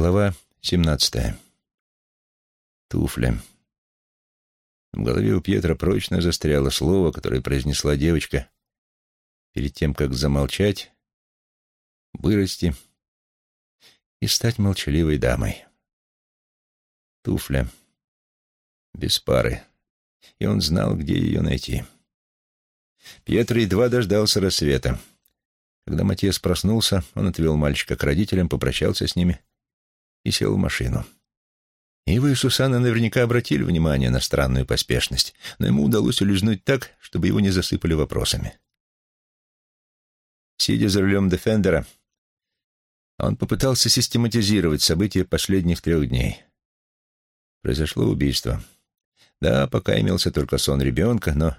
Глава семнадцатая. Туфля. В голове у Пьетра прочно застряло слово, которое произнесла девочка перед тем, как замолчать, вырасти и стать молчаливой дамой. Туфля. Без пары. И он знал, где ее найти. Пьетро едва дождался рассвета. Когда Матиас проснулся, он отвел мальчика к родителям, попрощался с ними и сел в машину. И Сусанна наверняка обратили внимание на странную поспешность, но ему удалось улизнуть так, чтобы его не засыпали вопросами. Сидя за рулем Дефендера, он попытался систематизировать события последних трех дней. Произошло убийство. Да, пока имелся только сон ребенка, но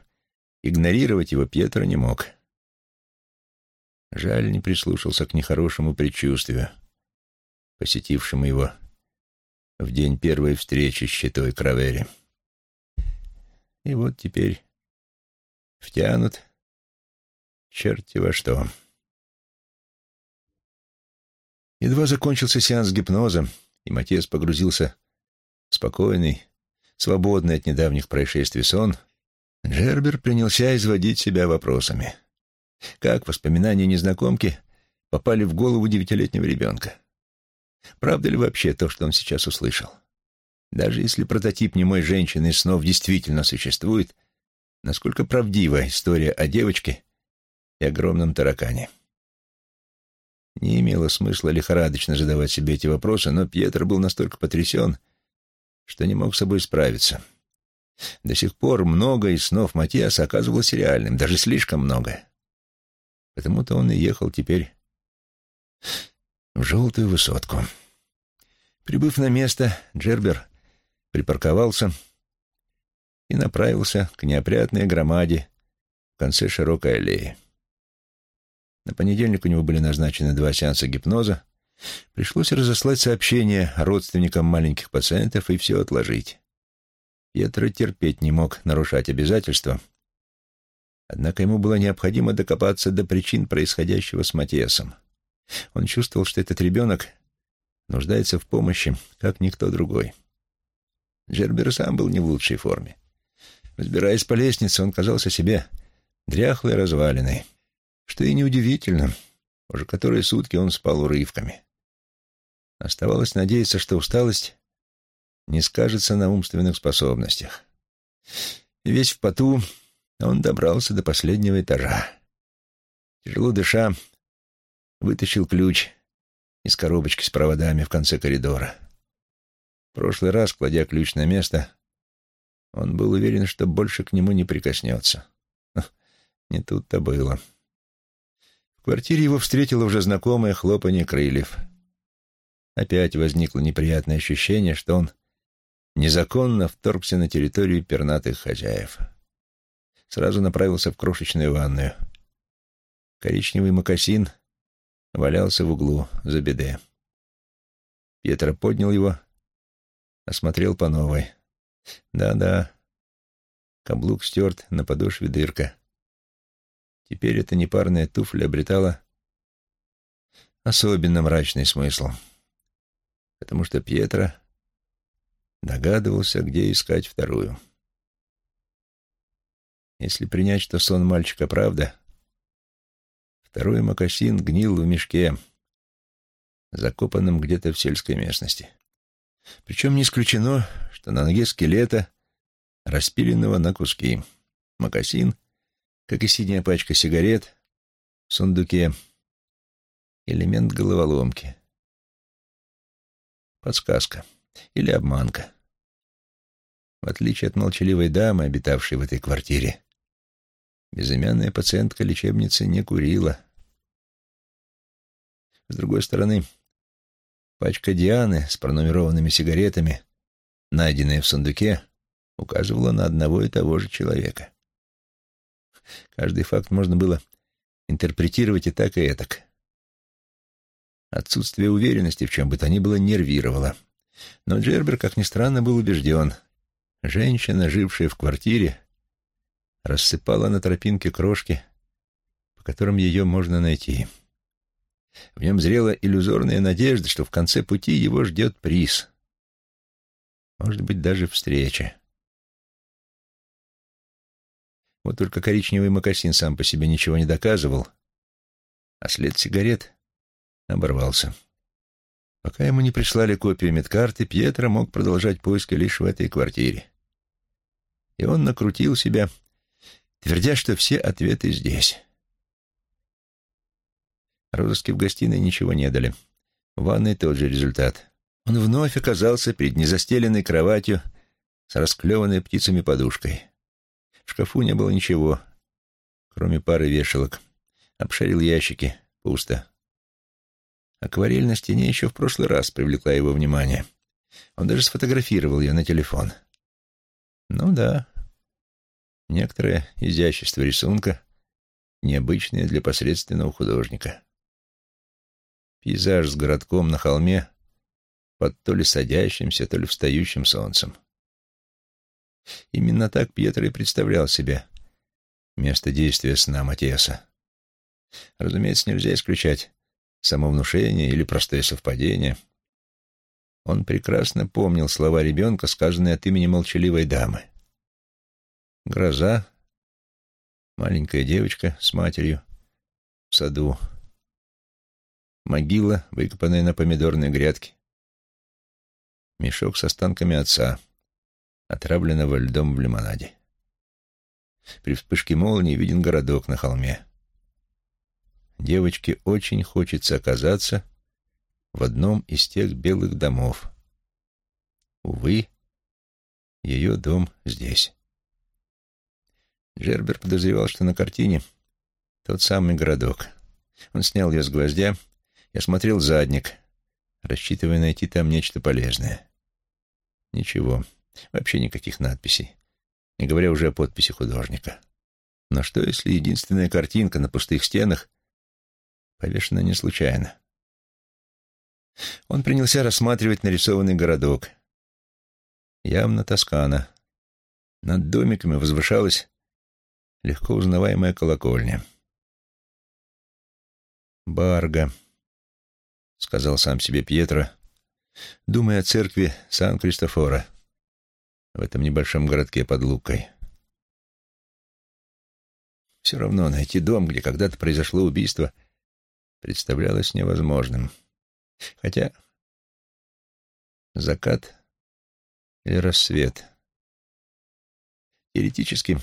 игнорировать его Пьетро не мог. Жаль, не прислушался к нехорошему предчувствию, посетившему его в день первой встречи с щитой Кравери. И вот теперь втянут черти во что. Едва закончился сеанс гипноза, и Матиас погрузился в спокойный, свободный от недавних происшествий сон, Джербер принялся изводить себя вопросами. Как воспоминания незнакомки попали в голову девятилетнего ребенка? Правда ли вообще то, что он сейчас услышал? Даже если прототип немой женщины снов действительно существует, насколько правдива история о девочке и огромном таракане? Не имело смысла лихорадочно задавать себе эти вопросы, но Пьетро был настолько потрясен, что не мог с собой справиться. До сих пор много из снов Матиаса оказывалось реальным, даже слишком много. Потому-то он и ехал теперь в желтую высотку. Прибыв на место, Джербер припарковался и направился к неопрятной громаде в конце широкой аллеи. На понедельник у него были назначены два сеанса гипноза. Пришлось разослать сообщение родственникам маленьких пациентов и все отложить. Пьетро терпеть не мог нарушать обязательства, однако ему было необходимо докопаться до причин происходящего с Матиасом. Он чувствовал, что этот ребенок нуждается в помощи, как никто другой. Джербер сам был не в лучшей форме. Взбираясь по лестнице, он казался себе дряхлой развалиной, что и неудивительно, уже которые сутки он спал урывками. Оставалось надеяться, что усталость не скажется на умственных способностях. И весь в поту он добрался до последнего этажа. Тяжело дыша, вытащил ключ из коробочки с проводами в конце коридора. В прошлый раз, кладя ключ на место, он был уверен, что больше к нему не прикоснется. Не тут-то было. В квартире его встретило уже знакомое хлопанье крыльев. Опять возникло неприятное ощущение, что он незаконно вторгся на территорию пернатых хозяев. Сразу направился в крошечную ванную. Коричневый мокасин валялся в углу за беде. Пьетро поднял его, осмотрел по новой. Да-да, каблук стерт, на подошве дырка. Теперь эта непарная туфля обретала особенно мрачный смысл, потому что Пьетро догадывался, где искать вторую. Если принять, что сон мальчика правда, Второй мокасин гнил в мешке, закопанном где-то в сельской местности. Причем не исключено, что на ноге скелета, распиленного на куски. Мокасин, как и синяя пачка сигарет, в сундуке. Элемент головоломки. Подсказка. Или обманка. В отличие от молчаливой дамы, обитавшей в этой квартире, Безымянная пациентка лечебницы не курила. С другой стороны, пачка Дианы с пронумерованными сигаретами, найденная в сундуке, указывала на одного и того же человека. Каждый факт можно было интерпретировать и так, и этак. Отсутствие уверенности в чем бы то ни было нервировало. Но Джербер, как ни странно, был убежден. Женщина, жившая в квартире, рассыпала на тропинке крошки, по которым ее можно найти. В нем зрела иллюзорная надежда, что в конце пути его ждет приз. Может быть, даже встреча. Вот только коричневый мокасин сам по себе ничего не доказывал, а след сигарет оборвался. Пока ему не прислали копию медкарты, Пьетро мог продолжать поиски лишь в этой квартире. И он накрутил себя, твердя, что все ответы здесь. Розыски в гостиной ничего не дали. В ванной тот же результат. Он вновь оказался перед незастеленной кроватью с расклеванной птицами подушкой. В шкафу не было ничего, кроме пары вешалок. Обшарил ящики. Пусто. Акварель на стене еще в прошлый раз привлекла его внимание. Он даже сфотографировал ее на телефон. Ну да, некоторое изящество рисунка, необычное для посредственного художника. Пейзаж с городком на холме под то ли садящимся, то ли встающим солнцем. Именно так Пьетро и представлял себе место действия сна Матиаса. Разумеется, нельзя исключать самовнушение или простое совпадение. Он прекрасно помнил слова ребенка, сказанные от имени молчаливой дамы. Гроза, маленькая девочка с матерью в саду, могила, выкопанная на помидорной грядке, мешок с останками отца, отравленного льдом в лимонаде. При вспышке молнии виден городок на холме. Девочке очень хочется оказаться в одном из тех белых домов. Увы, ее дом здесь. Джербер подозревал, что на картине тот самый городок. Он снял ее с гвоздя и осмотрел задник, рассчитывая найти там нечто полезное. Ничего, вообще никаких надписей, не говоря уже о подписи художника. Но что, если единственная картинка на пустых стенах — повешена не случайно. Он принялся рассматривать нарисованный городок. Явно Тоскана. Над домиками возвышалась легко узнаваемая колокольня. «Барга», — сказал сам себе Пьетро, думая о церкви Сан-Кристофора в этом небольшом городке под Лукой. Все равно найти дом, где когда-то произошло убийство — представлялось невозможным. Хотя закат или рассвет. Теоретически,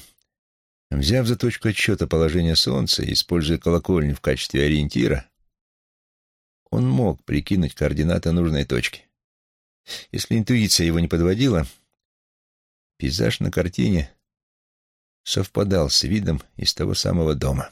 взяв за точку отсчета положение Солнца и используя колокольню в качестве ориентира, он мог прикинуть координаты нужной точки. Если интуиция его не подводила, пейзаж на картине совпадал с видом из того самого дома.